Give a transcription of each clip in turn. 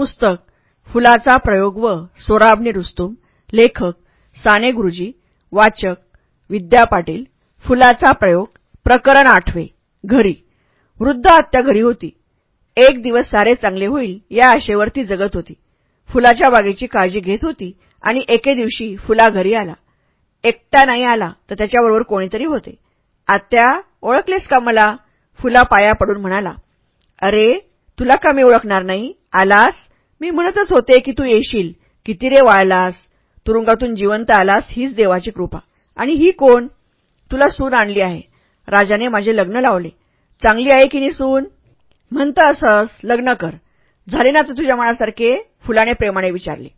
पुस्तक फुलाचा प्रयोग व सोराबणी रुस्तुम लेखक साने गुरुजी वाचक विद्या पाटील फुलाचा प्रयोग प्रकरण आठवे घरी. वृद्ध आत्या घरी होती. एक दिवस सारे चांगले होईल या आशेवर ती जगत होती. फुलाच्या बागेची काळजी घेत होती आणि एके दिवशी फुला घरी आला. एकटा नाही आला तर त्याच्याबरोबर कोणीतरी होते. आत्या ओळखलेस का मला? फुला पाया पडून म्हणाला. अरे तुला का मी ओळखणार नाही? आलास? मी म्हणतच होते की तू येशील. किती रे वाळलास? तुरुंगातून जिवंत आलास हीच देवाची कृपा. आणि ही कोण? तुला सून आणली आहे. राजाने माझे लग्न लावले. चांगली आहे की नाही सून? म्हणतं असंस लग्न कर. झाले ना तर तुझ्या मनासारखे? फुलाने प्रेमाने विचारले.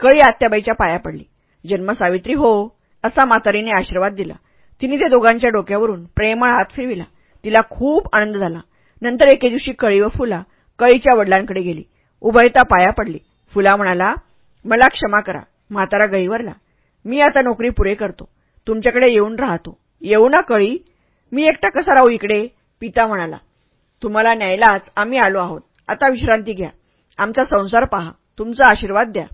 कळी आत्याबाईच्या पाया पडली. जन्म सावित्री हो असा म्हातारीने आशीर्वाद दिला. तिने त्या दोघांच्या डोक्यावरून प्रेमळ हात फिरविला. तिला खूप आनंद झाला. नंतर एके दिवशी कळी व फुला कळीच्या वडिलांकडे गेली. उभयता पाया पडली. फुला म्हणाला मला क्षमा करा म्हातारा गईवरला. मी आता नोकरी पुरे करतो. तुमच्याकडे येऊन राहतो. येऊ ना कळी? मी एकटा कसा राहू इकडे? पिता म्हणाला तुम्हाला न्यायलाच आम्ही आलो आहोत. आता विश्रांती घ्या. आमचा संसार पहा. तुमचा आशीर्वाद द्या.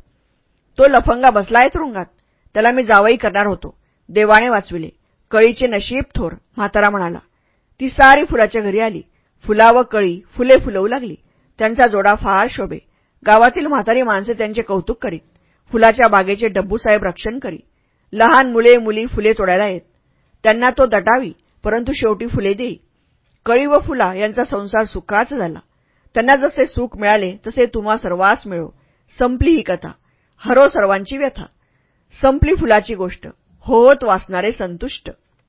तो लफंगा बसलाय तुरुंगात त्याला मी जावई करणार होतो. देवाने वाचविले. कळीचे नशीब थोर म्हातारा म्हणाला. ती सारी फुलाच्या घरी आली. फुला व कळी फुले फुलवू लागली. त्यांचा जोडा फार शोभे. गावातील म्हातारी माणसे त्यांचे कौतुक करीत. फुलाच्या बागेचे डब्बूसाहेब रक्षण करी लहान मुले मुली फुले तोडायला येत. त्यांना तो दटावी परंतु शेवटी फुले देई. कळी व फुला यांचा संसार सुखाचा झाला. त्यांना जसे सुख मिळाले तसे तुम्हा सर्वांस मिळो. संपली ही कथा. हरो सर्वांची व्यथा. संपली फुलाची गोष्ट. होत वाचणारे संतुष्ट.